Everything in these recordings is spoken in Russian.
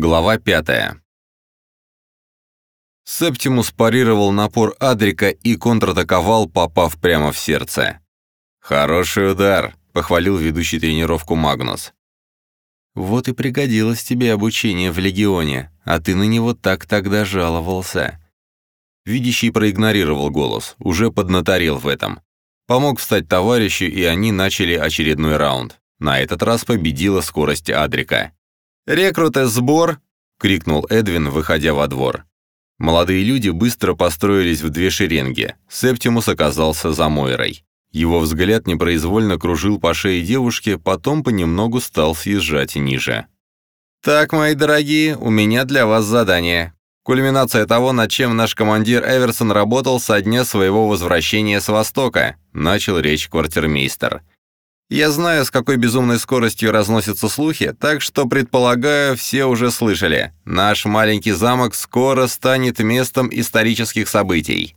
Глава пятая. Септимус парировал напор Адрика и контратаковал, попав прямо в сердце. «Хороший удар», — похвалил ведущий тренировку Магнус. «Вот и пригодилось тебе обучение в Легионе, а ты на него так тогда жаловался». Видящий проигнорировал голос, уже поднаторел в этом. Помог встать товарищу, и они начали очередной раунд. На этот раз победила скорость Адрика. «Рекруты, сбор!» — крикнул Эдвин, выходя во двор. Молодые люди быстро построились в две шеренги. Септимус оказался за Мойрой. Его взгляд непроизвольно кружил по шее девушки, потом понемногу стал съезжать ниже. «Так, мои дорогие, у меня для вас задание. Кульминация того, над чем наш командир Эверсон работал со дня своего возвращения с Востока», начал речь квартирмейстер. «Я знаю, с какой безумной скоростью разносятся слухи, так что, предполагаю, все уже слышали. Наш маленький замок скоро станет местом исторических событий.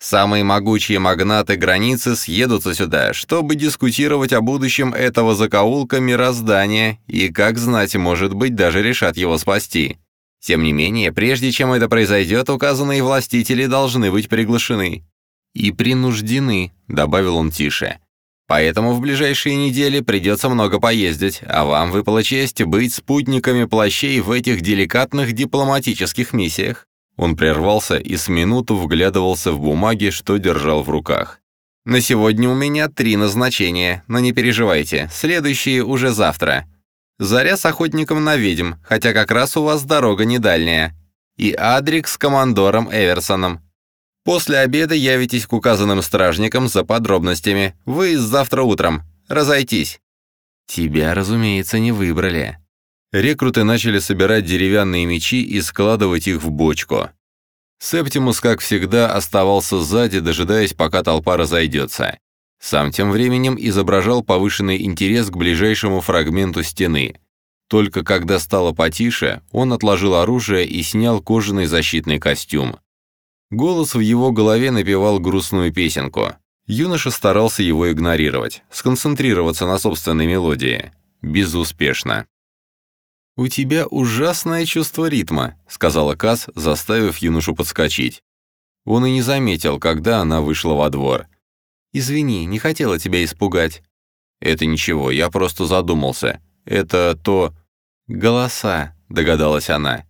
Самые могучие магнаты границы съедутся сюда, чтобы дискутировать о будущем этого закоулка мироздания и, как знать, может быть, даже решат его спасти. Тем не менее, прежде чем это произойдет, указанные властители должны быть приглашены. «И принуждены», — добавил он тише. «Поэтому в ближайшие недели придется много поездить, а вам выпала честь быть спутниками плащей в этих деликатных дипломатических миссиях». Он прервался и с минуту вглядывался в бумаги, что держал в руках. «На сегодня у меня три назначения, но не переживайте, следующие уже завтра. Заря с охотником на ведьм, хотя как раз у вас дорога не дальняя. И Адрик с командором Эверсоном. После обеда явитесь к указанным стражникам за подробностями. Вы завтра утром. Разойтись». «Тебя, разумеется, не выбрали». Рекруты начали собирать деревянные мечи и складывать их в бочку. Септимус, как всегда, оставался сзади, дожидаясь, пока толпа разойдется. Сам тем временем изображал повышенный интерес к ближайшему фрагменту стены. Только когда стало потише, он отложил оружие и снял кожаный защитный костюм. Голос в его голове напевал грустную песенку. Юноша старался его игнорировать, сконцентрироваться на собственной мелодии. Безуспешно. «У тебя ужасное чувство ритма», — сказала Каз, заставив юношу подскочить. Он и не заметил, когда она вышла во двор. «Извини, не хотела тебя испугать». «Это ничего, я просто задумался. Это то...» «Голоса», — догадалась она.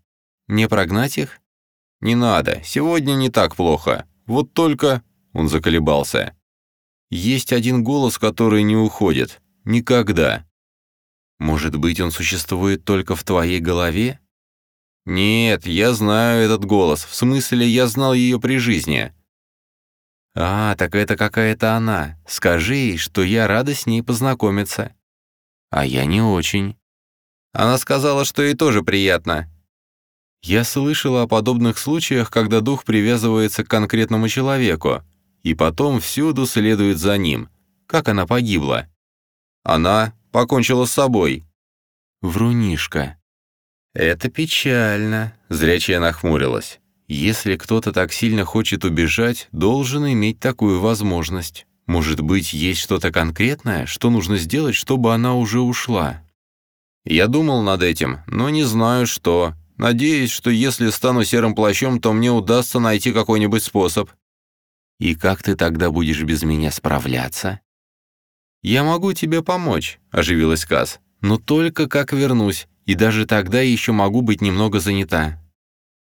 «Мне прогнать их?» «Не надо, сегодня не так плохо. Вот только...» Он заколебался. «Есть один голос, который не уходит. Никогда». «Может быть, он существует только в твоей голове?» «Нет, я знаю этот голос. В смысле, я знал ее при жизни. «А, так это какая-то она. Скажи ей, что я рада с ней познакомиться». «А я не очень». Она сказала, что ей тоже приятно. Я слышала о подобных случаях, когда дух привязывается к конкретному человеку, и потом всюду следует за ним. Как она погибла? Она покончила с собой. Врунишка. Это печально, зрячая нахмурилась. Если кто-то так сильно хочет убежать, должен иметь такую возможность. Может быть, есть что-то конкретное, что нужно сделать, чтобы она уже ушла? Я думал над этим, но не знаю, что. Надеюсь, что если стану серым плащом, то мне удастся найти какой-нибудь способ. И как ты тогда будешь без меня справляться? Я могу тебе помочь, оживилась Каз. Но только как вернусь, и даже тогда еще могу быть немного занята.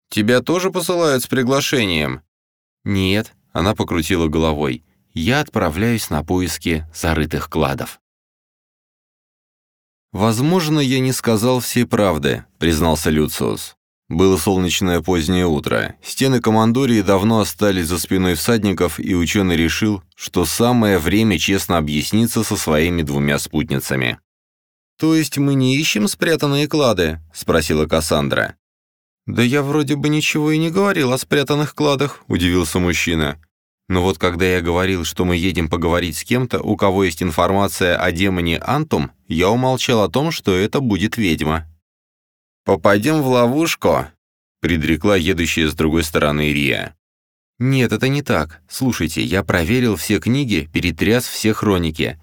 Тебя тоже посылают с приглашением?» «Нет», — она покрутила головой. «Я отправляюсь на поиски зарытых кладов». «Возможно, я не сказал всей правды», — признался Люциус. Было солнечное позднее утро. Стены командории давно остались за спиной всадников, и ученый решил, что самое время честно объясниться со своими двумя спутницами. «То есть мы не ищем спрятанные клады?» — спросила Кассандра. «Да я вроде бы ничего и не говорил о спрятанных кладах», — удивился мужчина. «Но вот когда я говорил, что мы едем поговорить с кем-то, у кого есть информация о демоне Антум, я умолчал о том, что это будет ведьма». «Попадем в ловушку», — предрекла едущая с другой стороны Рия. «Нет, это не так. Слушайте, я проверил все книги, перетряс все хроники.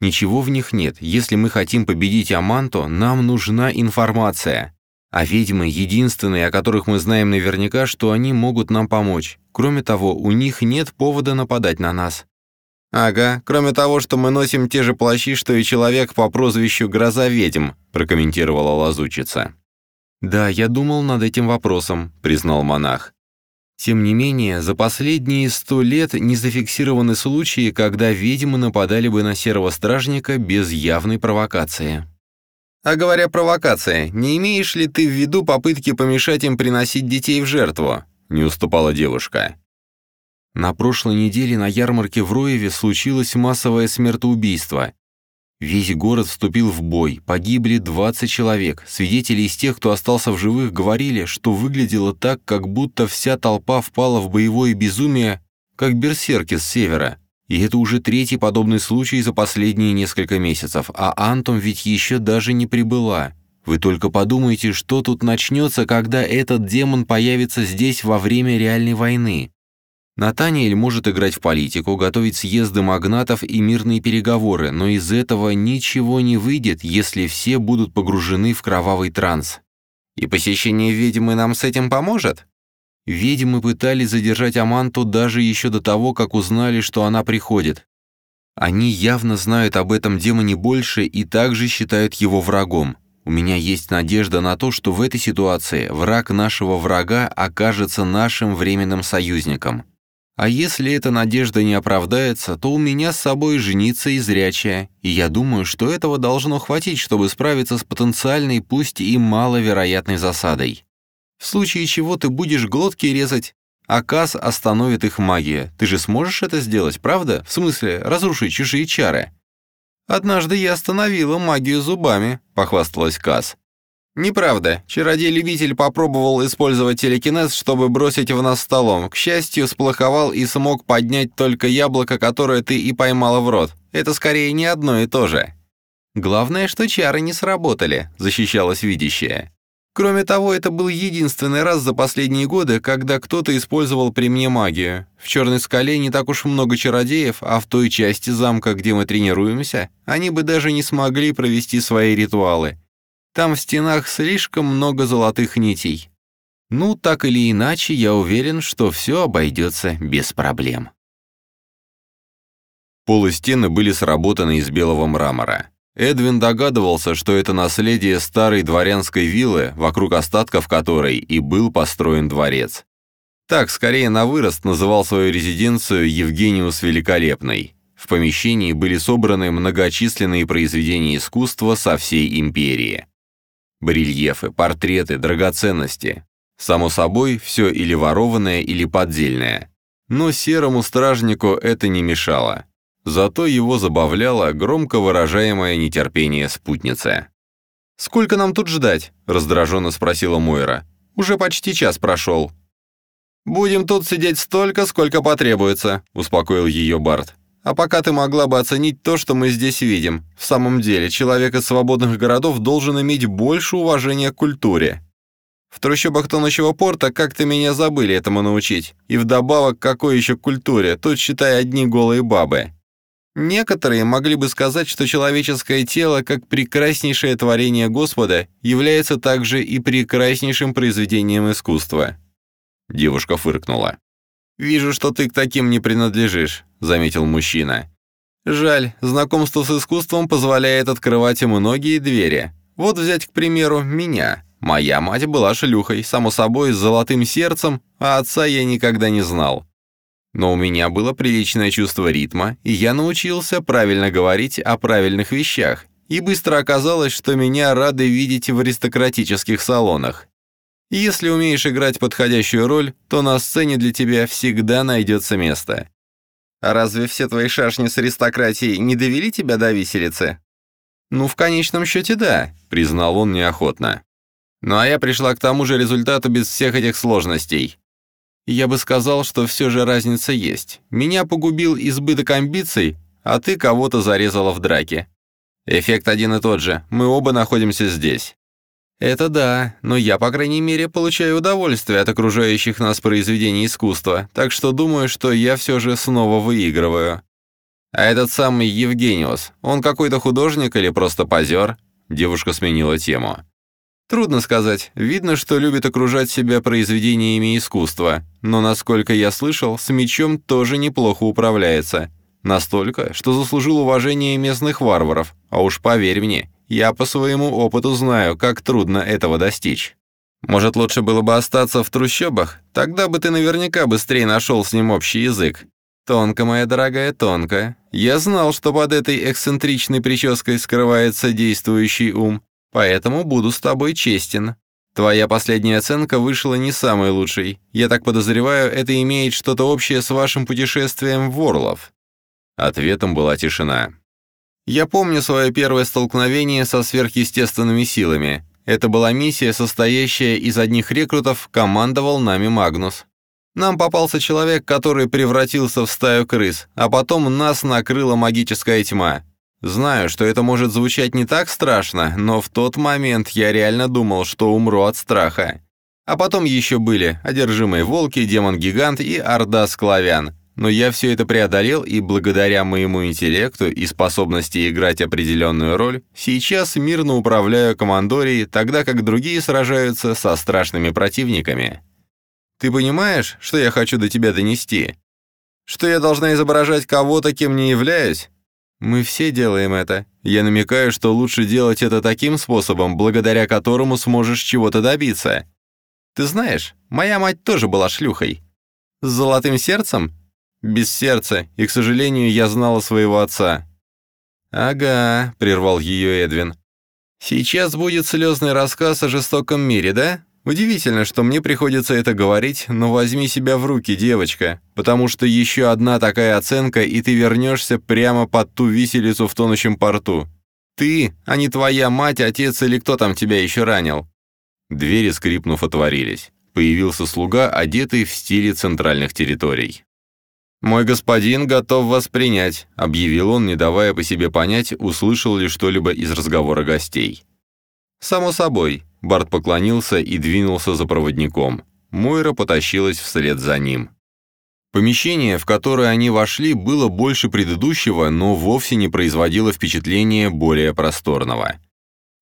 Ничего в них нет. Если мы хотим победить Аманто, нам нужна информация. А ведьмы — единственные, о которых мы знаем наверняка, что они могут нам помочь. Кроме того, у них нет повода нападать на нас». «Ага, кроме того, что мы носим те же плащи, что и человек по прозвищу Гроза ведьм», прокомментировала лазучица. «Да, я думал над этим вопросом», — признал монах. Тем не менее, за последние сто лет не зафиксированы случаи, когда ведьмы нападали бы на серого стражника без явной провокации. А говоря провокация, не имеешь ли ты в виду попытки помешать им приносить детей в жертву? Не уступала девушка. На прошлой неделе на ярмарке в Роеве случилось массовое смертоубийство. Весь город вступил в бой, погибли 20 человек. Свидетели из тех, кто остался в живых, говорили, что выглядело так, как будто вся толпа впала в боевое безумие, как берсерки с севера. И это уже третий подобный случай за последние несколько месяцев, а Антом ведь еще даже не прибыла. Вы только подумайте, что тут начнется, когда этот демон появится здесь во время реальной войны. Натаниэль может играть в политику, готовить съезды магнатов и мирные переговоры, но из этого ничего не выйдет, если все будут погружены в кровавый транс. И посещение ведьмы нам с этим поможет? Ведьмы пытались задержать Аманту даже еще до того, как узнали, что она приходит. Они явно знают об этом демоне больше и также считают его врагом. У меня есть надежда на то, что в этой ситуации враг нашего врага окажется нашим временным союзником. А если эта надежда не оправдается, то у меня с собой жениться и зрячая, и я думаю, что этого должно хватить, чтобы справиться с потенциальной, пусть и маловероятной засадой. В случае чего ты будешь глотки резать, а Каз остановит их магия. Ты же сможешь это сделать, правда? В смысле, разрушить чужие чары?» «Однажды я остановила магию зубами», — похвасталась Каз. «Неправда. Чародей-любитель попробовал использовать телекинез, чтобы бросить в нас столом. К счастью, сплоховал и смог поднять только яблоко, которое ты и поймала в рот. Это скорее не одно и то же». «Главное, что чары не сработали», — защищалась видящая. Кроме того, это был единственный раз за последние годы, когда кто-то использовал при мне магию. В Черной скале не так уж много чародеев, а в той части замка, где мы тренируемся, они бы даже не смогли провести свои ритуалы. Там в стенах слишком много золотых нитей. Ну, так или иначе, я уверен, что все обойдется без проблем. Полы стены были сработаны из белого мрамора. Эдвин догадывался, что это наследие старой дворянской виллы, вокруг остатков которой и был построен дворец. Так, скорее на вырост называл свою резиденцию Евгениус Великолепный. В помещении были собраны многочисленные произведения искусства со всей империи. Барельефы, портреты, драгоценности. Само собой, все или ворованное, или поддельное. Но серому стражнику это не мешало. Зато его забавляло громко выражаемое нетерпение спутницы. «Сколько нам тут ждать?» — раздраженно спросила Мойра. «Уже почти час прошел». «Будем тут сидеть столько, сколько потребуется», — успокоил ее Барт. «А пока ты могла бы оценить то, что мы здесь видим. В самом деле, человек из свободных городов должен иметь больше уважения к культуре. В трущобах тонущего порта как-то меня забыли этому научить. И вдобавок, какой еще культуре? Тут, считай, одни голые бабы. Некоторые могли бы сказать, что человеческое тело, как прекраснейшее творение Господа, является также и прекраснейшим произведением искусства. Девушка фыркнула. «Вижу, что ты к таким не принадлежишь», — заметил мужчина. «Жаль, знакомство с искусством позволяет открывать ему многие двери. Вот взять, к примеру, меня. Моя мать была шлюхой, само собой, с золотым сердцем, а отца я никогда не знал. Но у меня было приличное чувство ритма, и я научился правильно говорить о правильных вещах, и быстро оказалось, что меня рады видеть в аристократических салонах. Если умеешь играть подходящую роль, то на сцене для тебя всегда найдется место. А разве все твои шашни с аристократией не довели тебя до виселицы? Ну, в конечном счете, да, признал он неохотно. Ну а я пришла к тому же результату без всех этих сложностей. Я бы сказал, что все же разница есть. Меня погубил избыток амбиций, а ты кого-то зарезала в драке. Эффект один и тот же, мы оба находимся здесь. Это да, но я, по крайней мере, получаю удовольствие от окружающих нас произведений искусства, так что думаю, что я все же снова выигрываю. А этот самый Евгениус, он какой-то художник или просто позер? Девушка сменила тему. Трудно сказать. Видно, что любит окружать себя произведениями искусства. Но, насколько я слышал, с мечом тоже неплохо управляется. Настолько, что заслужил уважение местных варваров. А уж поверь мне, я по своему опыту знаю, как трудно этого достичь. Может, лучше было бы остаться в трущобах? Тогда бы ты наверняка быстрее нашел с ним общий язык. Тонко, моя дорогая, тонко. Я знал, что под этой эксцентричной прической скрывается действующий ум, поэтому буду с тобой честен. Твоя последняя оценка вышла не самой лучшей. Я так подозреваю, это имеет что-то общее с вашим путешествием в Орлов. Ответом была тишина. Я помню свое первое столкновение со сверхъестественными силами. Это была миссия, состоящая из одних рекрутов, командовал нами Магнус. Нам попался человек, который превратился в стаю крыс, а потом нас накрыла магическая тьма. Знаю, что это может звучать не так страшно, но в тот момент я реально думал, что умру от страха. А потом еще были одержимые волки, демон-гигант и орда склавян. Но я все это преодолел, и благодаря моему интеллекту и способности играть определенную роль, сейчас мирно управляю командорией, тогда как другие сражаются со страшными противниками. Ты понимаешь, что я хочу до тебя донести? Что я должна изображать кого-то, кем не являюсь? Мы все делаем это. Я намекаю, что лучше делать это таким способом, благодаря которому сможешь чего-то добиться. Ты знаешь, моя мать тоже была шлюхой. С золотым сердцем? Без сердца, и, к сожалению, я знала своего отца. «Ага», — прервал ее Эдвин. «Сейчас будет слезный рассказ о жестоком мире, да? Удивительно, что мне приходится это говорить, но возьми себя в руки, девочка, потому что еще одна такая оценка, и ты вернешься прямо под ту виселицу в тонущем порту. Ты, а не твоя мать, отец или кто там тебя еще ранил». Двери, скрипнув, отворились. Появился слуга, одетый в стиле центральных территорий. «Мой господин готов вас принять», — объявил он, не давая по себе понять, услышал ли что-либо из разговора гостей. «Само собой», Барт поклонился и двинулся за проводником. Мойра потащилась вслед за ним. Помещение, в которое они вошли, было больше предыдущего, но вовсе не производило впечатления более просторного.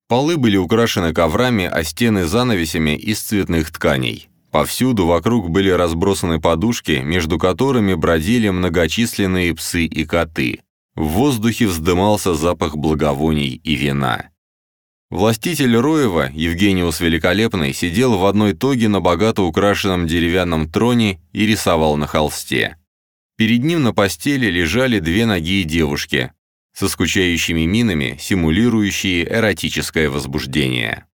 Полы были украшены коврами, а стены занавесями из цветных тканей. Повсюду вокруг были разбросаны подушки, между которыми бродили многочисленные псы и коты. В воздухе вздымался запах благовоний и вина. Властитель Роева, Евгениус Великолепный, сидел в одной тоге на богато украшенном деревянном троне и рисовал на холсте. Перед ним на постели лежали две ноги девушки, со скучающими минами, симулирующие эротическое возбуждение.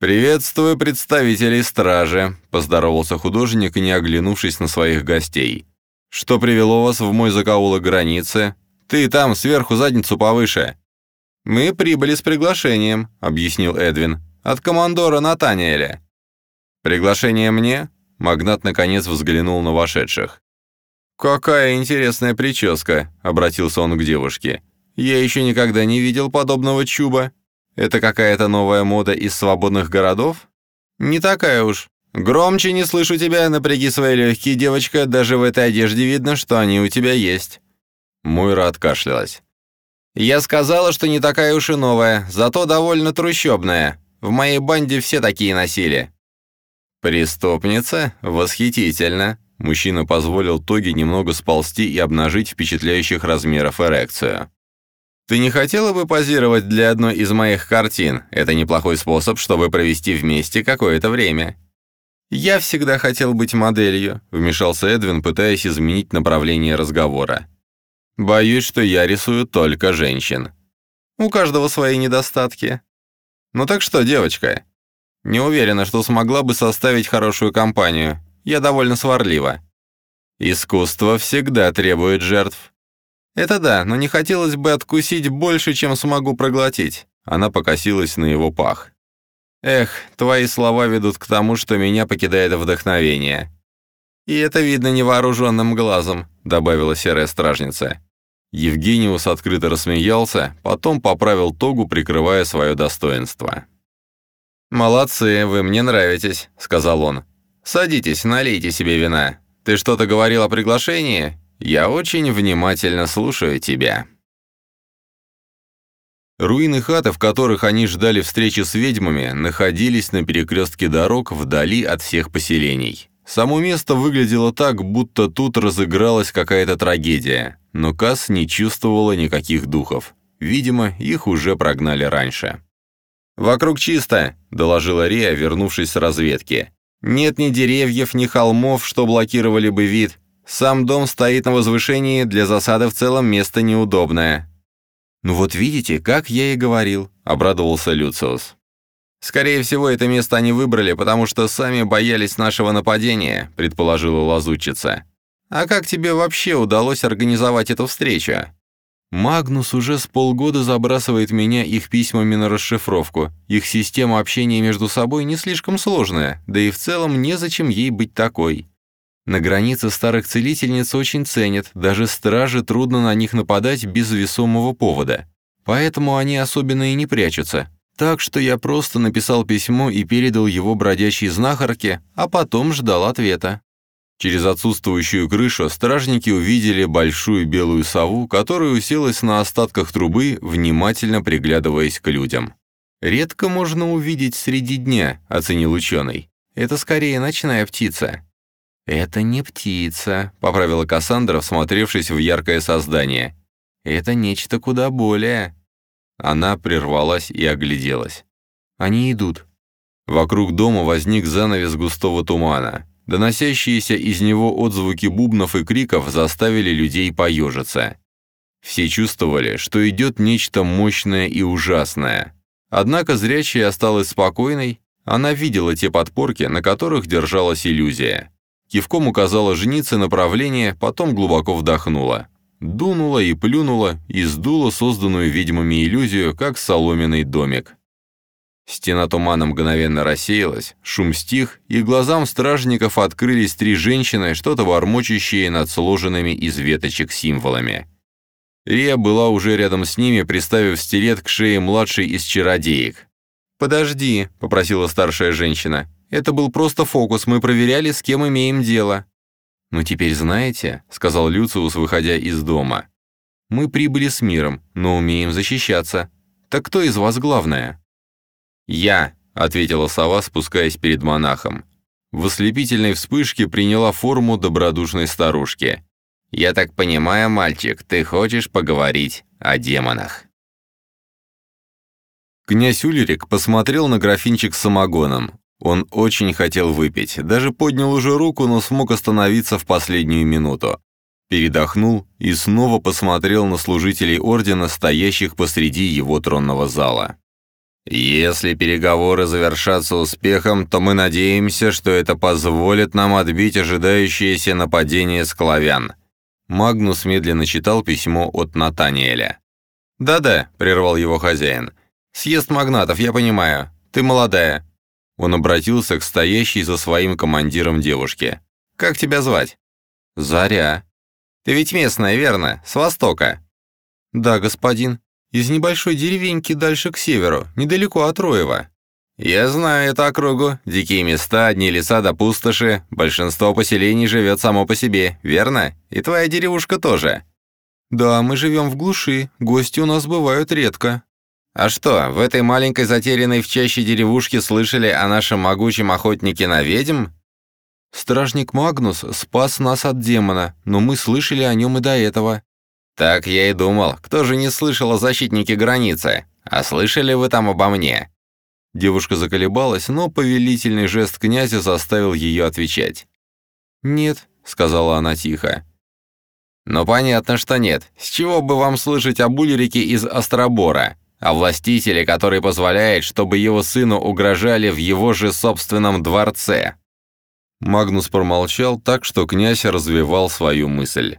«Приветствую представителей стражи», — поздоровался художник, не оглянувшись на своих гостей. «Что привело вас в мой закоулок границы? Ты там, сверху, задницу повыше. «Мы прибыли с приглашением», — объяснил Эдвин, — «от командора Натаниэля». «Приглашение мне?» — магнат наконец взглянул на вошедших. «Какая интересная прическа», — обратился он к девушке. «Я еще никогда не видел подобного чуба. Это какая-то новая мода из свободных городов?» «Не такая уж. Громче не слышу тебя, напряги свои легкие, девочка, даже в этой одежде видно, что они у тебя есть». Мойра откашлялась. «Я сказала, что не такая уж и новая, зато довольно трущобная. В моей банде все такие носили». «Преступница? Восхитительно!» Мужчина позволил Тоге немного сползти и обнажить впечатляющих размеров эрекцию. «Ты не хотела бы позировать для одной из моих картин? Это неплохой способ, чтобы провести вместе какое-то время». «Я всегда хотел быть моделью», — вмешался Эдвин, пытаясь изменить направление разговора. Боюсь, что я рисую только женщин. У каждого свои недостатки. Ну так что, девочка? Не уверена, что смогла бы составить хорошую компанию. Я довольно сварлива. Искусство всегда требует жертв. Это да, но не хотелось бы откусить больше, чем смогу проглотить. Она покосилась на его пах. Эх, твои слова ведут к тому, что меня покидает вдохновение. И это видно невооруженным глазом, добавила серая стражница. Евгениус открыто рассмеялся, потом поправил тогу, прикрывая свое достоинство. «Молодцы, вы мне нравитесь», — сказал он. «Садитесь, налейте себе вина. Ты что-то говорил о приглашении? Я очень внимательно слушаю тебя». Руины хаты, в которых они ждали встречи с ведьмами, находились на перекрестке дорог вдали от всех поселений. Само место выглядело так, будто тут разыгралась какая-то трагедия, но Касс не чувствовала никаких духов. Видимо, их уже прогнали раньше. «Вокруг чисто», — доложила Рия, вернувшись с разведки. «Нет ни деревьев, ни холмов, что блокировали бы вид. Сам дом стоит на возвышении, для засады в целом место неудобное». «Ну вот видите, как я и говорил», — обрадовался Люциус. «Скорее всего, это место они выбрали, потому что сами боялись нашего нападения», — предположила лазутчица. «А как тебе вообще удалось организовать эту встречу?» Магнус уже с полгода забрасывает меня их письмами на расшифровку. Их система общения между собой не слишком сложная, да и в целом незачем ей быть такой. На границе старых целительниц очень ценят, даже стражи трудно на них нападать без весомого повода. Поэтому они особенно и не прячутся. Так что я просто написал письмо и передал его бродячей знахарке, а потом ждал ответа. Через отсутствующую крышу стражники увидели большую белую сову, которая уселась на остатках трубы, внимательно приглядываясь к людям. «Редко можно увидеть среди дня», — оценил ученый. «Это скорее ночная птица». «Это не птица», — поправила Кассандра, всмотревшись в яркое создание. «Это нечто куда более». Она прервалась и огляделась. «Они идут». Вокруг дома возник занавес густого тумана. Доносящиеся из него отзвуки бубнов и криков заставили людей поежиться. Все чувствовали, что идет нечто мощное и ужасное. Однако зрячая осталась спокойной, она видела те подпорки, на которых держалась иллюзия. Кивком указала женице направление, потом глубоко вдохнула. Дунула и плюнула, и сдула созданную ведьмами иллюзию, как соломенный домик. Стена тумана мгновенно рассеялась, шум стих, и глазам стражников открылись три женщины, что-то бормочущие над сложенными из веточек символами. Рия была уже рядом с ними, приставив стилет к шее младшей из чародеек. «Подожди», — попросила старшая женщина. «Это был просто фокус, мы проверяли, с кем имеем дело». «Ну теперь знаете», — сказал Люциус, выходя из дома. «Мы прибыли с миром, но умеем защищаться. Так кто из вас главная?» «Я», — ответила сова, спускаясь перед монахом. В ослепительной вспышке приняла форму добродушной старушки. «Я так понимаю, мальчик, ты хочешь поговорить о демонах?» Князь Улерик посмотрел на графинчик с самогоном. Он очень хотел выпить, даже поднял уже руку, но смог остановиться в последнюю минуту. Передохнул и снова посмотрел на служителей ордена, стоящих посреди его тронного зала. Если переговоры завершатся успехом, то мы надеемся, что это позволит нам отбить ожидающееся нападение склавян. Магнус медленно читал письмо от Натаниэля. «Да-да», — прервал его хозяин. «Съезд магнатов, я понимаю. Ты молодая». Он обратился к стоящей за своим командиром девушке. «Как тебя звать?» «Заря». «Ты ведь местная, верно? С востока?» «Да, господин», из небольшой деревеньки дальше к северу, недалеко от Роева. Я знаю эту округу. Дикие места, одни леса да пустоши. Большинство поселений живет само по себе, верно? И твоя деревушка тоже. Да, мы живем в глуши, гости у нас бывают редко. А что, в этой маленькой затерянной в чаще деревушке слышали о нашем могучем охотнике на ведьм? Стражник Магнус спас нас от демона, но мы слышали о нем и до этого. «Так я и думал. Кто же не слышал о защитнике границы? А слышали вы там обо мне?» Девушка заколебалась, но повелительный жест князя заставил ее отвечать. «Нет», — сказала она тихо. «Ну понятно, что нет. С чего бы вам слышать об Ульрике из Остробора? О властителе, который позволяет, чтобы его сыну угрожали в его же собственном дворце?» Магнус промолчал так, что князь развивал свою мысль.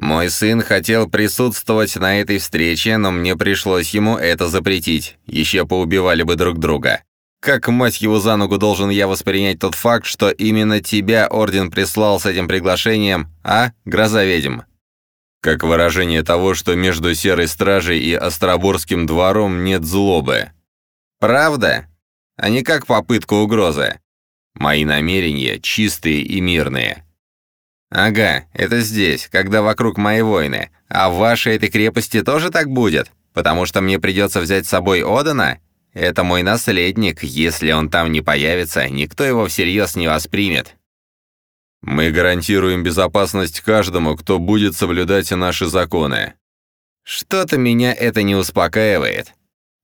Мой сын хотел присутствовать на этой встрече, но мне пришлось ему это запретить. Еще поубивали бы друг друга. Как, мать его, за ногу должен я воспринять тот факт, что именно тебя Орден прислал с этим приглашением, а, гроза ведьм? Как выражение того, что между Серой Стражей и Остроборским двором нет злобы. Правда? А не как попытка угрозы. Мои намерения чистые и мирные. «Ага, это здесь, когда вокруг мои войны. А в вашей этой крепости тоже так будет? Потому что мне придется взять с собой Одана? Это мой наследник, если он там не появится, никто его всерьез не воспримет. Мы гарантируем безопасность каждому, кто будет соблюдать наши законы. Что-то меня это не успокаивает.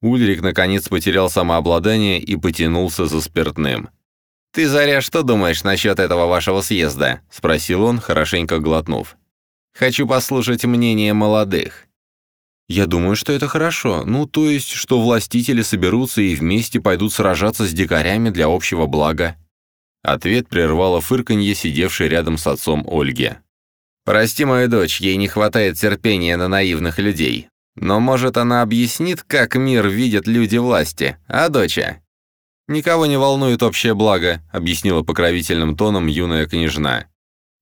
Ульрик наконец потерял самообладание и потянулся за спиртным. «Ты, Заря, что думаешь насчет этого вашего съезда?» — спросил он, хорошенько глотнув. «Хочу послушать мнение молодых». «Я думаю, что это хорошо. Ну, то есть, что властители соберутся и вместе пойдут сражаться с дикарями для общего блага». Ответ прервало фырканье, сидевшей рядом с отцом Ольги. «Прости мою дочь, ей не хватает терпения на наивных людей. Но, может, она объяснит, как мир видят люди власти, а, доча?» «Никого не волнует общее благо», — объяснила покровительным тоном юная княжна.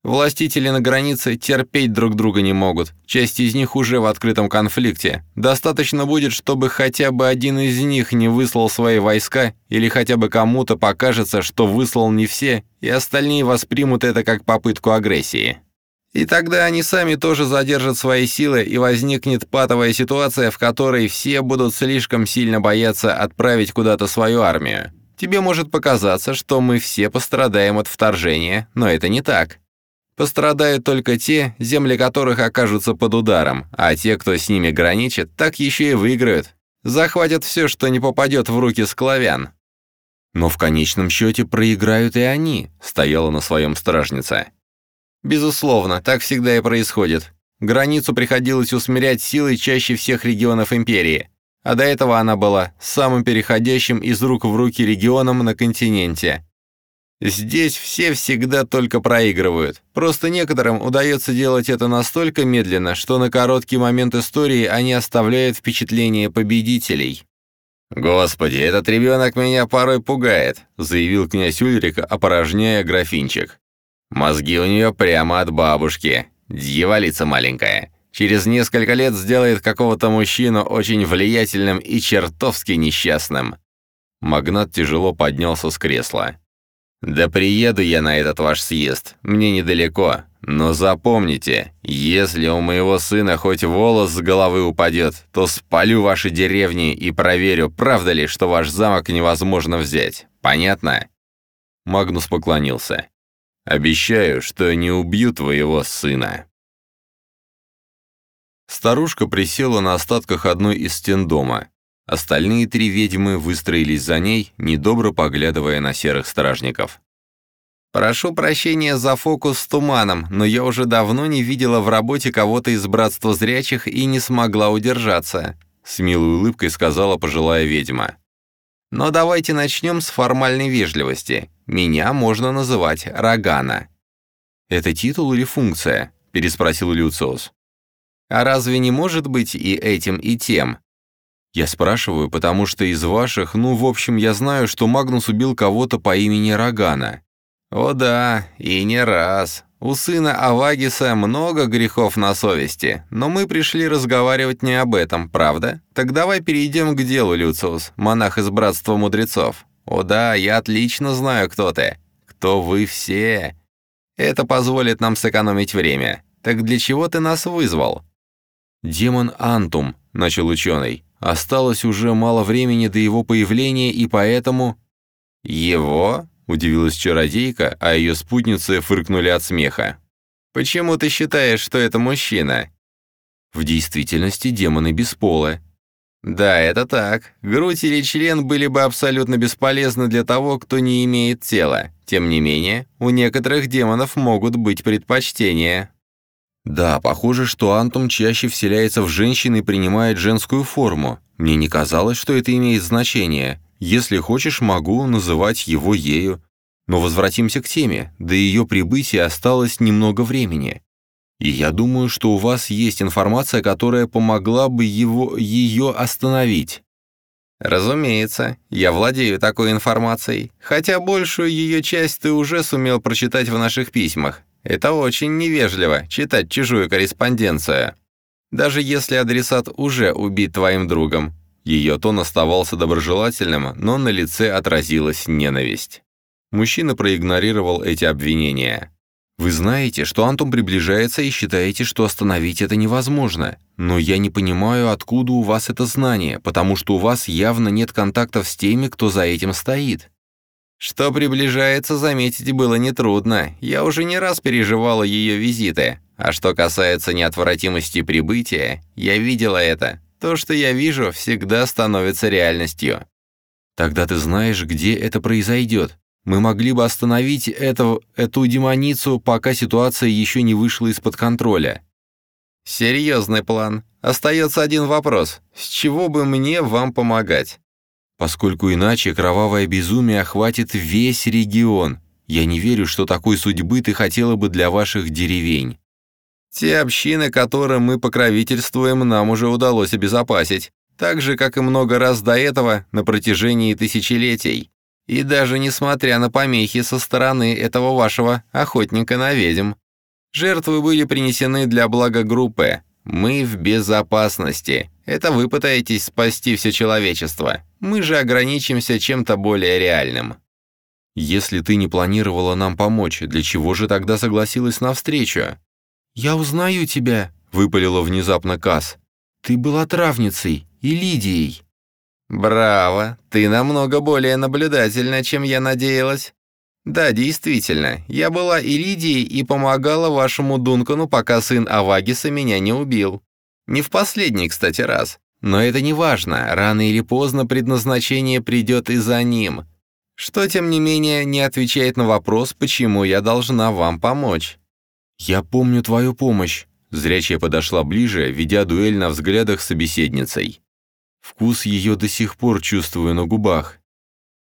Властители на границе терпеть друг друга не могут. Часть из них уже в открытом конфликте. Достаточно будет, чтобы хотя бы один из них не выслал свои войска, или хотя бы кому-то покажется, что выслал не все, и остальные воспримут это как попытку агрессии. И тогда они сами тоже задержат свои силы, и возникнет патовая ситуация, в которой все будут слишком сильно бояться отправить куда-то свою армию. Тебе может показаться, что мы все пострадаем от вторжения, но это не так. Пострадают только те, земли которых окажутся под ударом, а те, кто с ними граничит, так еще и выиграют. Захватят все, что не попадет в руки склавян. Но в конечном счете проиграют и они, стояла на своем стражница. Безусловно, так всегда и происходит. Границу приходилось усмирять силой чаще всех регионов империи, а до этого она была самым переходящим из рук в руки регионом на континенте. Здесь все всегда только проигрывают. Просто некоторым удается делать это настолько медленно, что на короткий момент истории они оставляют впечатление победителей. «Господи, этот ребенок меня порой пугает», — заявил князь Ульрик, опорожняя графинчик. «Мозги у нее прямо от бабушки. Дьяволица маленькая. Через несколько лет сделает какого-то мужчину очень влиятельным и чертовски несчастным». Магнат тяжело поднялся с кресла. «Да приеду я на этот ваш съезд, мне недалеко. Но запомните, если у моего сына хоть волос с головы упадет, то спалю ваши деревни и проверю, правда ли, что ваш замок невозможно взять. Понятно?» Магнус поклонился. «Обещаю, что не убью твоего сына». Старушка присела на остатках одной из стен дома. Остальные три ведьмы выстроились за ней, недобро поглядывая на серых стражников. «Прошу прощения за фокус с туманом, но я уже давно не видела в работе кого-то из Братства Зрячих и не смогла удержаться», с милой улыбкой сказала пожилая ведьма. «Но давайте начнем с формальной вежливости. Меня можно называть Рогана». «Это титул или функция?» – переспросил Люциус. «А разве не может быть и этим, и тем?» Я спрашиваю, потому что из ваших, ну, в общем, я знаю, что Магнус убил кого-то по имени Рогана. О да, и не раз. У сына Авагиса много грехов на совести, но мы пришли разговаривать не об этом, правда? Так давай перейдем к делу, Люциус, монах из Братства Мудрецов. О да, я отлично знаю, кто ты. Кто вы все. Это позволит нам сэкономить время. Так для чего ты нас вызвал? «Демон Антум», — начал ученый. Осталось уже мало времени до его появления, и поэтому... «Его?» — удивилась чародейка, а ее спутницы фыркнули от смеха. «Почему ты считаешь, что это мужчина?» «В действительности демоны бесполы». «Да, это так. Грудь или член были бы абсолютно бесполезны для того, кто не имеет тела. Тем не менее, у некоторых демонов могут быть предпочтения». Да, похоже, что Антум чаще вселяется в женщин и принимает женскую форму. Мне не казалось, что это имеет значение. Если хочешь, могу называть его ею. Но возвратимся к теме. До ее прибытия осталось немного времени. И я думаю, что у вас есть информация, которая помогла бы его, ее остановить. Разумеется, я владею такой информацией, хотя большую ее часть ты уже сумел прочитать в наших письмах. Это очень невежливо, читать чужую корреспонденцию. Даже если адресат уже убит твоим другом. Ее тон оставался доброжелательным, но на лице отразилась ненависть. Мужчина проигнорировал эти обвинения. Вы знаете, что Антон приближается и считаете, что остановить это невозможно. Но я не понимаю, откуда у вас это знание, потому что у вас явно нет контактов с теми, кто за этим стоит. Что приближается, заметить было нетрудно. Я уже не раз переживала ее визиты. А что касается неотвратимости прибытия, я видела это. То, что я вижу, всегда становится реальностью. Тогда ты знаешь, где это произойдет. Мы могли бы остановить эту, эту демоницу, пока ситуация еще не вышла из-под контроля. Серьезный план. Остается один вопрос. С чего бы мне вам помогать? Поскольку иначе кровавое безумие охватит весь регион. Я не верю, что такой судьбы ты хотела бы для ваших деревень. Те общины, которым мы покровительствуем, нам уже удалось обезопасить, так же, как и много раз до этого на протяжении тысячелетий. И даже несмотря на помехи со стороны этого вашего охотника на ведьм. Жертвы были принесены для блага группы. Мы в безопасности. Это вы пытаетесь спасти все человечество. Мы же ограничимся чем-то более реальным. Если ты не планировала нам помочь, для чего же тогда согласилась на встречу? «Я узнаю тебя», — выпалила внезапно Касс. «Ты была травницей и Лидией». «Браво! Ты намного более наблюдательна, чем я надеялась. Да, действительно, я была и Лидией и помогала вашему Дункану, пока сын Авагиса меня не убил. Не в последний, кстати, раз. Но это не важно, рано или поздно предназначение придет и за ним. Что, тем не менее, не отвечает на вопрос, почему я должна вам помочь. «Я помню твою помощь», — зрячая подошла ближе, ведя дуэль на взглядах с собеседницей. Вкус ее до сих пор чувствую на губах.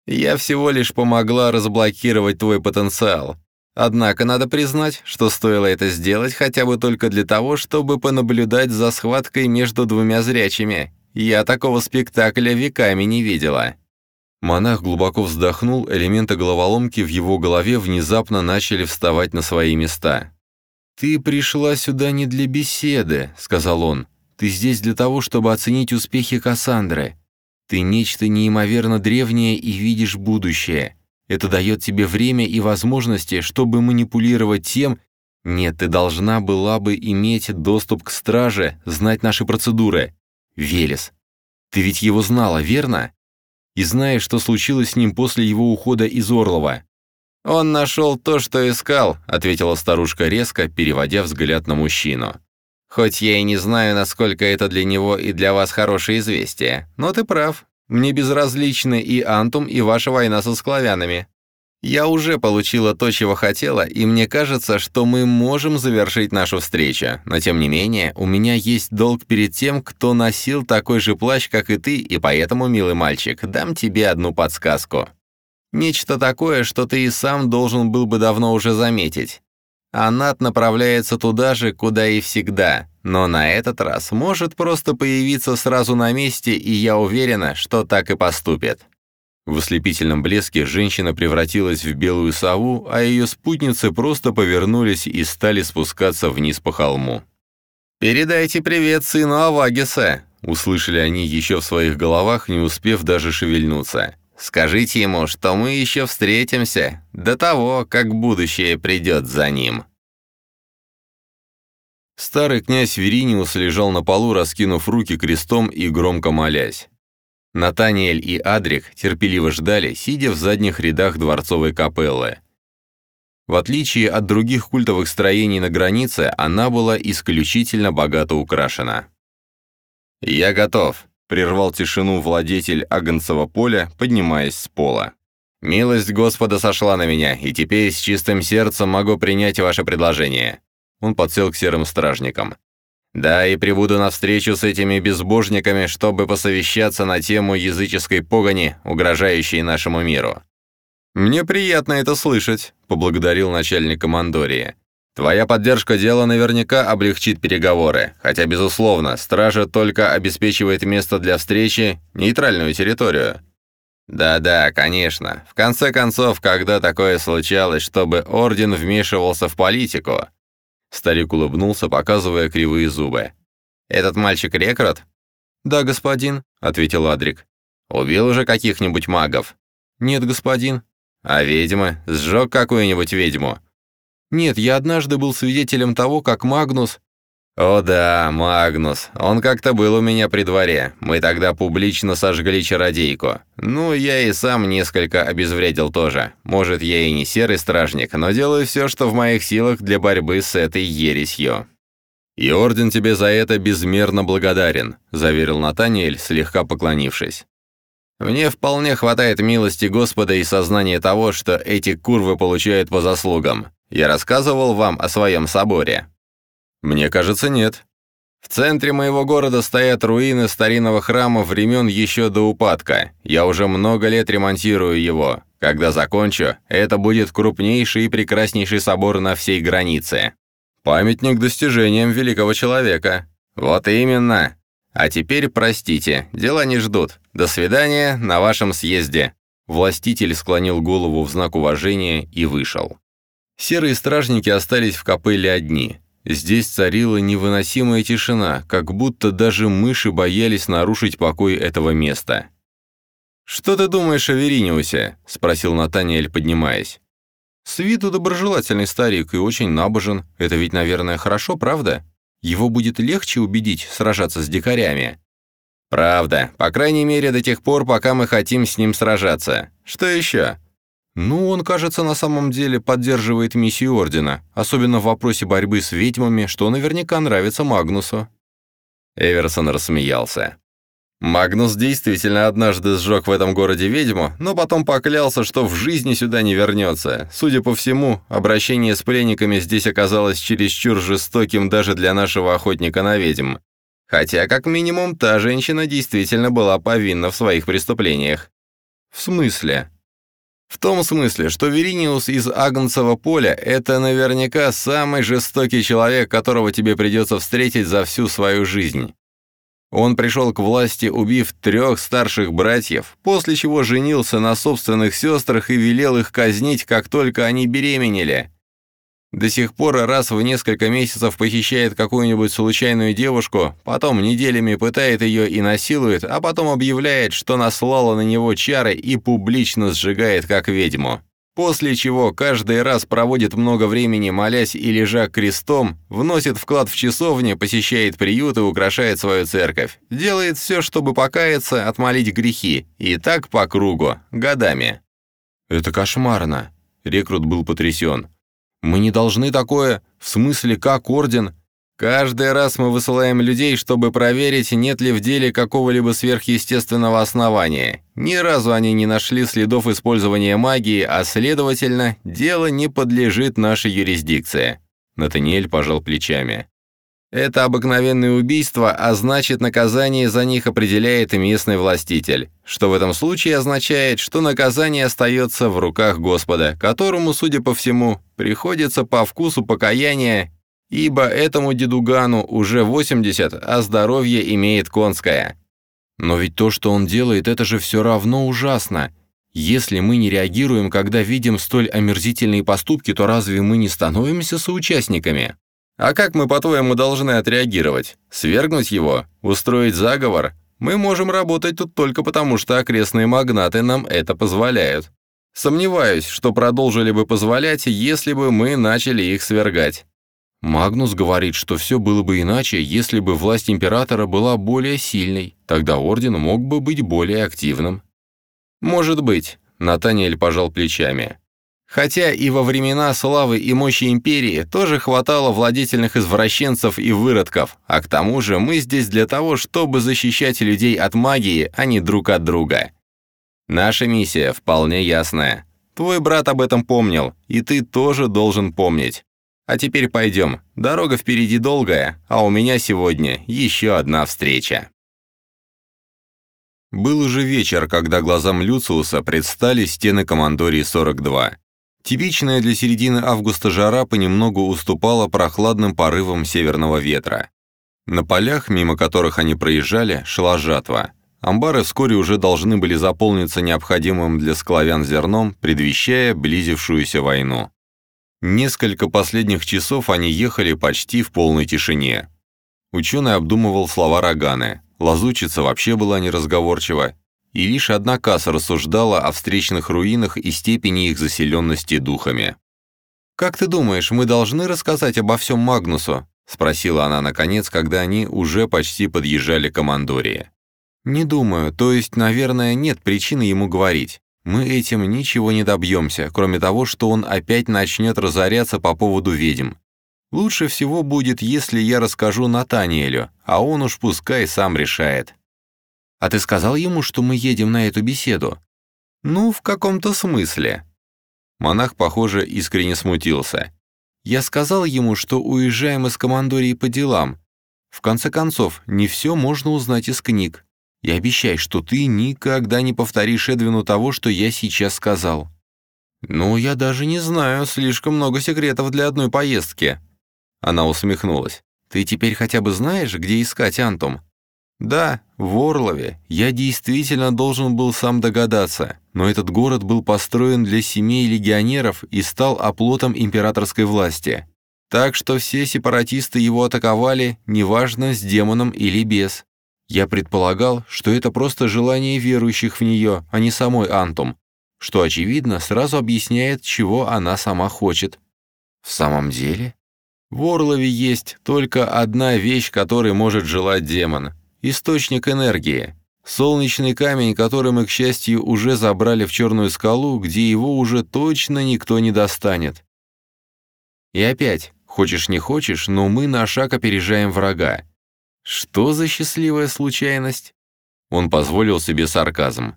«Я всего лишь помогла разблокировать твой потенциал. Однако надо признать, что стоило это сделать хотя бы только для того, чтобы понаблюдать за схваткой между двумя зрячими. Я такого спектакля веками не видела». Монах глубоко вздохнул, элементы головоломки в его голове внезапно начали вставать на свои места. «Ты пришла сюда не для беседы», — сказал он. Ты здесь для того, чтобы оценить успехи Кассандры. Ты нечто неимоверно древнее и видишь будущее. Это дает тебе время и возможности, чтобы манипулировать тем, нет, ты должна была бы иметь доступ к страже, знать наши процедуры. Велес. Ты ведь его знала, верно? И знаешь, что случилось с ним после его ухода из Орлова. «Он нашел то, что искал», — ответила старушка резко, переводя взгляд на мужчину. Хоть я и не знаю, насколько это для него и для вас хорошее известие, но ты прав. Мне безразличны и Антум, и ваша война со склавянами. Я уже получила то, чего хотела, и мне кажется, что мы можем завершить нашу встречу. Но тем не менее, у меня есть долг перед тем, кто носил такой же плащ, как и ты, и поэтому, милый мальчик, дам тебе одну подсказку. Нечто такое, что ты и сам должен был бы давно уже заметить. Анат направляется туда же, куда и всегда, но на этот раз может просто появиться сразу на месте, и я уверена, что так и поступит. В ослепительном блеске женщина превратилась в белую сову, а ее спутницы просто повернулись и стали спускаться вниз по холму. «Передайте привет сыну Авагиса!» Услышали они еще в своих головах, не успев даже шевельнуться. Скажите ему, что мы еще встретимся до того, как будущее придет за ним». Старый князь Вериниус лежал на полу, раскинув руки крестом и громко молясь. Натаниэль и Адрик терпеливо ждали, сидя в задних рядах дворцовой капеллы. В отличие от других культовых строений на границе, она была исключительно богато украшена. «Я готов», прервал тишину владетель Агнцева поля, поднимаясь с пола. «Милость Господа сошла на меня, и теперь с чистым сердцем могу принять ваше предложение». Он подсел к серым стражникам. «Да, и прибуду на встречу с этими безбожниками, чтобы посовещаться на тему языческой погони, угрожающей нашему миру». «Мне приятно это слышать», — поблагодарил начальник командории. Твоя поддержка дела наверняка облегчит переговоры, хотя, безусловно, стража только обеспечивает место для встречи, нейтральную территорию. Да-да, конечно. В конце концов, когда такое случалось, чтобы Орден вмешивался в политику? Старик улыбнулся, показывая кривые зубы. «Этот мальчик рекрут?» «Да, господин», — ответил Адрик. «Убил уже каких-нибудь магов?» «Нет, господин». «А ведьмы? Сжег какую-нибудь ведьму?» Нет, я однажды был свидетелем того, как Магнус... О да, Магнус. Он как-то был у меня при дворе. Мы тогда публично сожгли чародейку. Ну, я и сам несколько обезвредил тоже. Может, я и не серый стражник, но делаю все, что в моих силах для борьбы с этой ересью. «И орден тебе за это безмерно благодарен», — заверил Натаниэль, слегка поклонившись. «Мне вполне хватает милости Господа и сознания того, что эти курвы получают по заслугам. Я рассказывал вам о своем соборе?» «Мне кажется, нет». «В центре моего города стоят руины старинного храма времен еще до упадка. Я уже много лет ремонтирую его. Когда закончу, это будет крупнейший и прекраснейший собор на всей границе. Памятник достижениям великого человека. Вот именно. А теперь простите, дела не ждут. До свидания на вашем съезде. Властитель склонил голову в знак уважения и вышел. Серые стражники остались в капелле одни. Здесь царила невыносимая тишина, как будто даже мыши боялись нарушить покой этого места. «Что ты думаешь о Вериниусе?» — спросил Натаниэль, поднимаясь. С виду доброжелательный старик и очень набожен. Это ведь, наверное, хорошо, правда? Его будет легче убедить сражаться с дикарями. Правда, по крайней мере, до тех пор, пока мы хотим с ним сражаться. Что еще? Ну, он, кажется, на самом деле поддерживает миссию Ордена, особенно в вопросе борьбы с ведьмами, что наверняка нравится Магнусу. Эверсон рассмеялся. Магнус действительно однажды сжег в этом городе ведьму, но потом поклялся, что в жизни сюда не вернется. Судя по всему, обращение с пленниками здесь оказалось чересчур жестоким даже для нашего охотника на ведьм. Хотя, как минимум, та женщина действительно была повинна в своих преступлениях. В смысле? В том смысле, что Вериниус из Агнцева поля — это наверняка самый жестокий человек, которого тебе придется встретить за всю свою жизнь. Он пришел к власти, убив трех старших братьев, после чего женился на собственных сестрах и велел их казнить, как только они беременели. До сих пор раз в несколько месяцев похищает какую-нибудь случайную девушку, потом неделями пытает ее и насилует, а потом объявляет, что наслала на него чары и публично сжигает как ведьму. После чего каждый раз проводит много времени, молясь и лежа крестом, вносит вклад в часовни, посещает приют и украшает свою церковь. Делает все, чтобы покаяться, отмолить грехи. И так по кругу, годами. «Это кошмарно», — рекрут был потрясен. «Мы не должны такое, в смысле, как орден, Каждый раз мы высылаем людей, чтобы проверить, нет ли в деле какого-либо сверхъестественного основания. Ни разу они не нашли следов использования магии, а, следовательно, дело не подлежит нашей юрисдикции». Натаниэль пожал плечами. «Это обыкновенное убийство, а значит, наказание за них определяет местный властитель, что в этом случае означает, что наказание остается в руках Господа, которому, судя по всему, приходится по вкусу покаяния ибо этому дедугану уже 80, а здоровье имеет конское. Но ведь то, что он делает, это же все равно ужасно. Если мы не реагируем, когда видим столь омерзительные поступки, то разве мы не становимся соучастниками? А как мы, по-твоему, должны отреагировать? Свергнуть его? Устроить заговор? Мы можем работать тут только потому, что окрестные магнаты нам это позволяют. Сомневаюсь, что продолжили бы позволять, если бы мы начали их свергать. Магнус говорит, что все было бы иначе, если бы власть императора была более сильной, тогда орден мог бы быть более активным. Может быть, Натаниэль пожал плечами. Хотя и во времена славы и мощи империи тоже хватало владетельных извращенцев и выродков, а к тому же мы здесь для того, чтобы защищать людей от магии, а не друг от друга. Наша миссия вполне ясная. Твой брат об этом помнил, и ты тоже должен помнить. А теперь пойдем. Дорога впереди долгая, а у меня сегодня еще одна встреча. Был уже вечер, когда глазам Люциуса предстали стены командории 42. Типичная для середины августа жара понемногу уступала прохладным порывам северного ветра. На полях, мимо которых они проезжали, шла жатва. Амбары вскоре уже должны были заполниться необходимым для склавян зерном, предвещая близившуюся войну. Несколько последних часов они ехали почти в полной тишине. Ученый обдумывал слова Роганы, лазучица вообще была неразговорчива, и лишь одна касса рассуждала о встречных руинах и степени их заселенности духами. «Как ты думаешь, мы должны рассказать обо всем Магнусу?» — спросила она наконец, когда они уже почти подъезжали к командории. «Не думаю, то есть, наверное, нет причины ему говорить. Мы этим ничего не добьемся, кроме того, что он опять начнет разоряться по поводу ведьм. Лучше всего будет, если я расскажу Натаниэлю, а он уж пускай сам решает». «А ты сказал ему, что мы едем на эту беседу?» «Ну, в каком-то смысле». Монах, похоже, искренне смутился. «Я сказал ему, что уезжаем из командории по делам. В конце концов, не все можно узнать из книг. И обещай, что ты никогда не повторишь Эдвину того, что я сейчас сказал». «Ну, я даже не знаю, слишком много секретов для одной поездки». Она усмехнулась. «Ты теперь хотя бы знаешь, где искать Антум?» Да, в Орлове я действительно должен был сам догадаться, но этот город был построен для семей легионеров и стал оплотом императорской власти. Так что все сепаратисты его атаковали, неважно, с демоном или без. Я предполагал, что это просто желание верующих в нее, а не самой Антум, что, очевидно, сразу объясняет, чего она сама хочет. В самом деле? В Орлове есть только одна вещь, которой может желать демон — источник энергии. Солнечный камень, который мы, к счастью, уже забрали в черную скалу, где его уже точно никто не достанет. И опять, хочешь не хочешь, но мы на шаг опережаем врага. Что за счастливая случайность? Он позволил себе сарказм.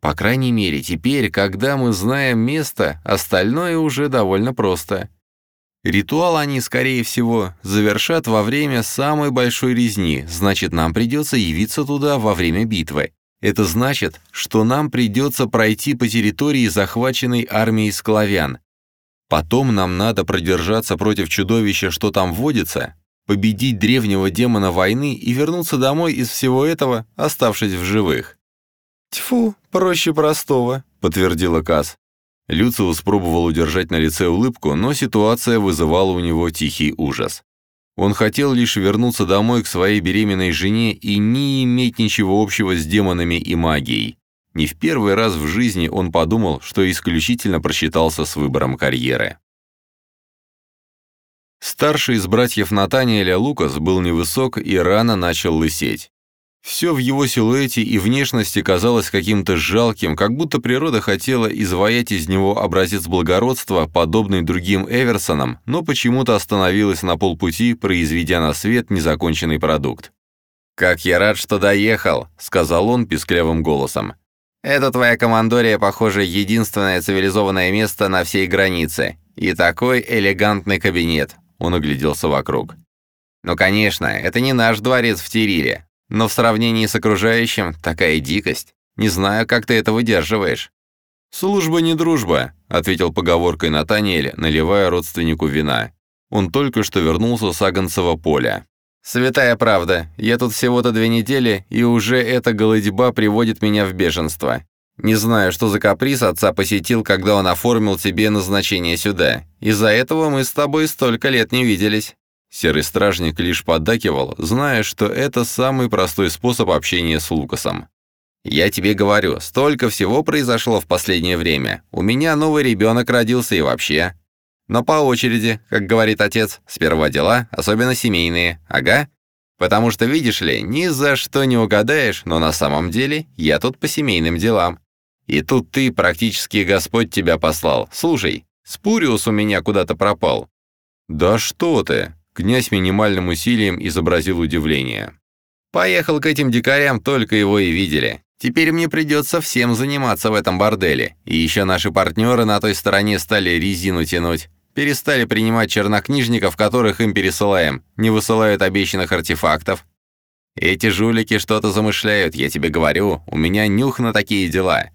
По крайней мере, теперь, когда мы знаем место, остальное уже довольно просто. Ритуал они, скорее всего, завершат во время самой большой резни, значит, нам придется явиться туда во время битвы. Это значит, что нам придется пройти по территории, захваченной армией склавян. Потом нам надо продержаться против чудовища, что там водится, победить древнего демона войны и вернуться домой из всего этого, оставшись в живых. «Тьфу, проще простого», — подтвердила Каз. Люциус пробовал удержать на лице улыбку, но ситуация вызывала у него тихий ужас. Он хотел лишь вернуться домой к своей беременной жене и не иметь ничего общего с демонами и магией. Не в первый раз в жизни он подумал, что исключительно просчитался с выбором карьеры. Старший из братьев Натаниэля Лукас был невысок и рано начал лысеть. Все в его силуэте и внешности казалось каким-то жалким, как будто природа хотела изваять из него образец благородства, подобный другим Эверсонам, но почему-то остановилась на полпути, произведя на свет незаконченный продукт. «Как я рад, что доехал», — сказал он писклявым голосом. «Это твоя командория, похоже, единственное цивилизованное место на всей границе. И такой элегантный кабинет», — он огляделся вокруг. «Ну, конечно, это не наш дворец в Тирире. Но в сравнении с окружающим такая дикость. Не знаю, как ты это выдерживаешь». «Служба не дружба», — ответил поговоркой Натаниэль, наливая родственнику вина. Он только что вернулся с Агонцева поля. «Святая правда, я тут всего-то две недели, и уже эта голодьба приводит меня в бешенство. Не знаю, что за каприз отца посетил, когда он оформил тебе назначение сюда. Из-за этого мы с тобой столько лет не виделись». Серый стражник лишь поддакивал, зная, что это самый простой способ общения с Лукасом. «Я тебе говорю, столько всего произошло в последнее время. У меня новый ребенок родился и вообще. Но по очереди, как говорит отец, сперва дела, особенно семейные, ага. Потому что, видишь ли, ни за что не угадаешь, но на самом деле я тут по семейным делам. И тут ты, практически Господь тебя послал. Слушай, Спуриус у меня куда-то пропал». «Да что ты!» Князь минимальным усилием изобразил удивление. «Поехал к этим дикарям, только его и видели. Теперь мне придется всем заниматься в этом борделе. И еще наши партнеры на той стороне стали резину тянуть. Перестали принимать чернокнижников, которых им пересылаем, не высылают обещанных артефактов. Эти жулики что-то замышляют, я тебе говорю, у меня нюх на такие дела».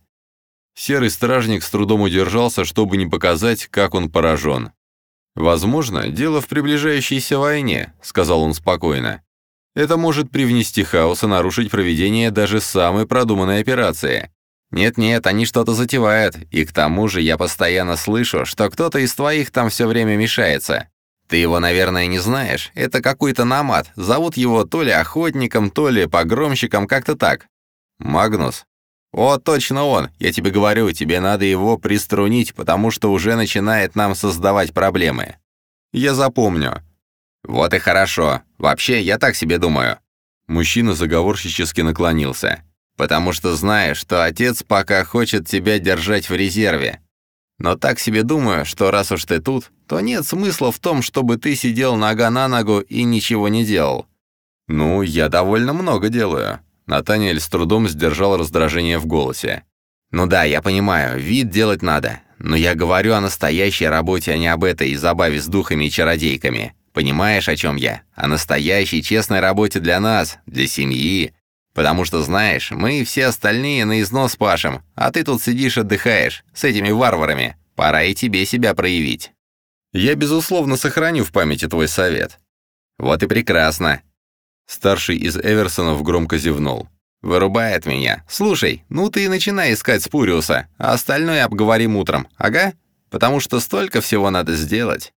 Серый стражник с трудом удержался, чтобы не показать, как он поражен. «Возможно, дело в приближающейся войне», — сказал он спокойно. «Это может привнести хаос и нарушить проведение даже самой продуманной операции. Нет-нет, они что-то затевают, и к тому же я постоянно слышу, что кто-то из твоих там все время мешается. Ты его, наверное, не знаешь. Это какой-то намат. Зовут его то ли охотником, то ли погромщиком, как-то так. Магнус. «О, точно он! Я тебе говорю, тебе надо его приструнить, потому что уже начинает нам создавать проблемы». «Я запомню». «Вот и хорошо. Вообще, я так себе думаю». Мужчина заговорщически наклонился. «Потому что знаешь, что отец пока хочет тебя держать в резерве. Но так себе думаю, что раз уж ты тут, то нет смысла в том, чтобы ты сидел нога на ногу и ничего не делал». «Ну, я довольно много делаю. Натаниэль с трудом сдержал раздражение в голосе. «Ну да, я понимаю, вид делать надо. Но я говорю о настоящей работе, а не об этой забаве с духами и чародейками. Понимаешь, о чем я? О настоящей честной работе для нас, для семьи. Потому что, знаешь, мы все остальные на износ пашем, а ты тут сидишь отдыхаешь с этими варварами. Пора и тебе себя проявить». «Я, безусловно, сохраню в памяти твой совет». «Вот и прекрасно. Старший из Эверсонов громко зевнул. «Вырубает меня. Слушай, ну ты и начинай искать Спуриуса, а остальное обговорим утром, ага? Потому что столько всего надо сделать».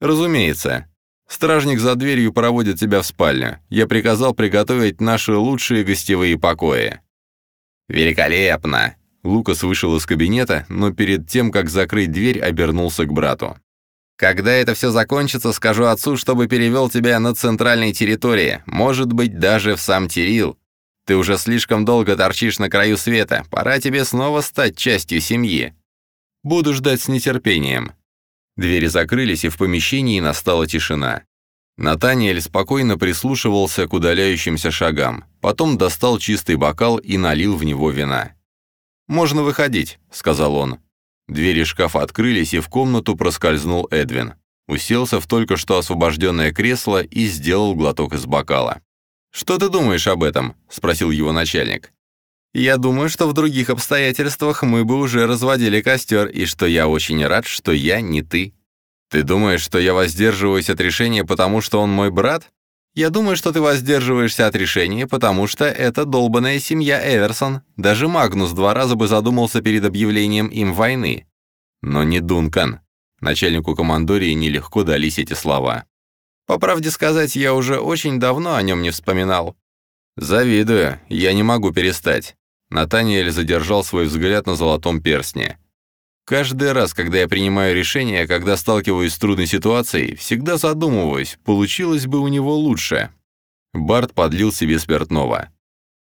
«Разумеется. Стражник за дверью проводит тебя в спальню. Я приказал приготовить наши лучшие гостевые покои». «Великолепно!» Лукас вышел из кабинета, но перед тем, как закрыть дверь, обернулся к брату. Когда это все закончится, скажу отцу, чтобы перевел тебя на центральной территории, может быть, даже в сам Терил. Ты уже слишком долго торчишь на краю света, пора тебе снова стать частью семьи. Буду ждать с нетерпением». Двери закрылись, и в помещении настала тишина. Натаниэль спокойно прислушивался к удаляющимся шагам, потом достал чистый бокал и налил в него вина. «Можно выходить», — сказал он. Двери шкафа открылись, и в комнату проскользнул Эдвин. Уселся в только что освобожденное кресло и сделал глоток из бокала. «Что ты думаешь об этом?» — спросил его начальник. «Я думаю, что в других обстоятельствах мы бы уже разводили костер, и что я очень рад, что я не ты». «Ты думаешь, что я воздерживаюсь от решения, потому что он мой брат?» Я думаю, что ты воздерживаешься от решения, потому что это долбанная семья Эверсон. Даже Магнус два раза бы задумался перед объявлением им войны. Но не Дункан. Начальнику командории нелегко дались эти слова. По правде сказать, я уже очень давно о нем не вспоминал. Завидую, я не могу перестать. Натаниэль задержал свой взгляд на золотом перстне. Каждый раз, когда я принимаю решение, когда сталкиваюсь с трудной ситуацией, всегда задумываюсь, получилось бы у него лучше. Барт подлил себе спиртного.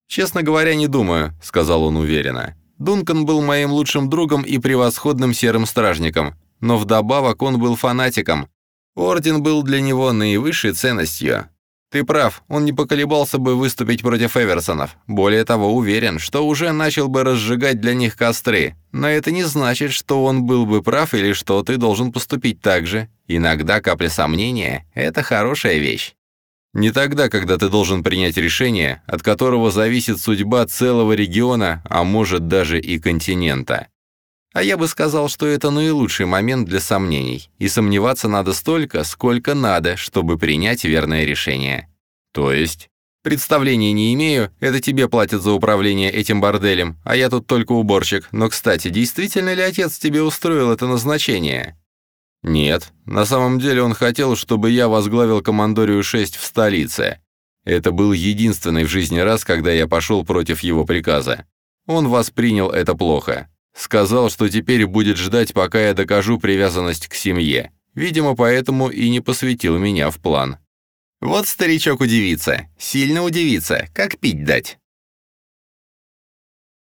«Честно говоря, не думаю», — сказал он уверенно. «Дункан был моим лучшим другом и превосходным серым стражником, но вдобавок он был фанатиком. Орден был для него наивысшей ценностью. Ты прав, он не поколебался бы выступить против Эверсонов. Более того, уверен, что уже начал бы разжигать для них костры. Но это не значит, что он был бы прав или что ты должен поступить так же. Иногда капля сомнения — это хорошая вещь. Не тогда, когда ты должен принять решение, от которого зависит судьба целого региона, а может даже и континента. А я бы сказал, что это наилучший момент для сомнений, и сомневаться надо столько, сколько надо, чтобы принять верное решение. То есть? Представления не имею, это тебе платят за управление этим борделем, а я тут только уборщик. Но, кстати, действительно ли отец тебе устроил это назначение? Нет, на самом деле он хотел, чтобы я возглавил командорию 6 в столице. Это был единственный в жизни раз, когда я пошел против его приказа. Он воспринял это плохо. Сказал, что теперь будет ждать, пока я докажу привязанность к семье. Видимо, поэтому и не посвятил меня в план. Вот старичок удивится, сильно удивится, как пить дать.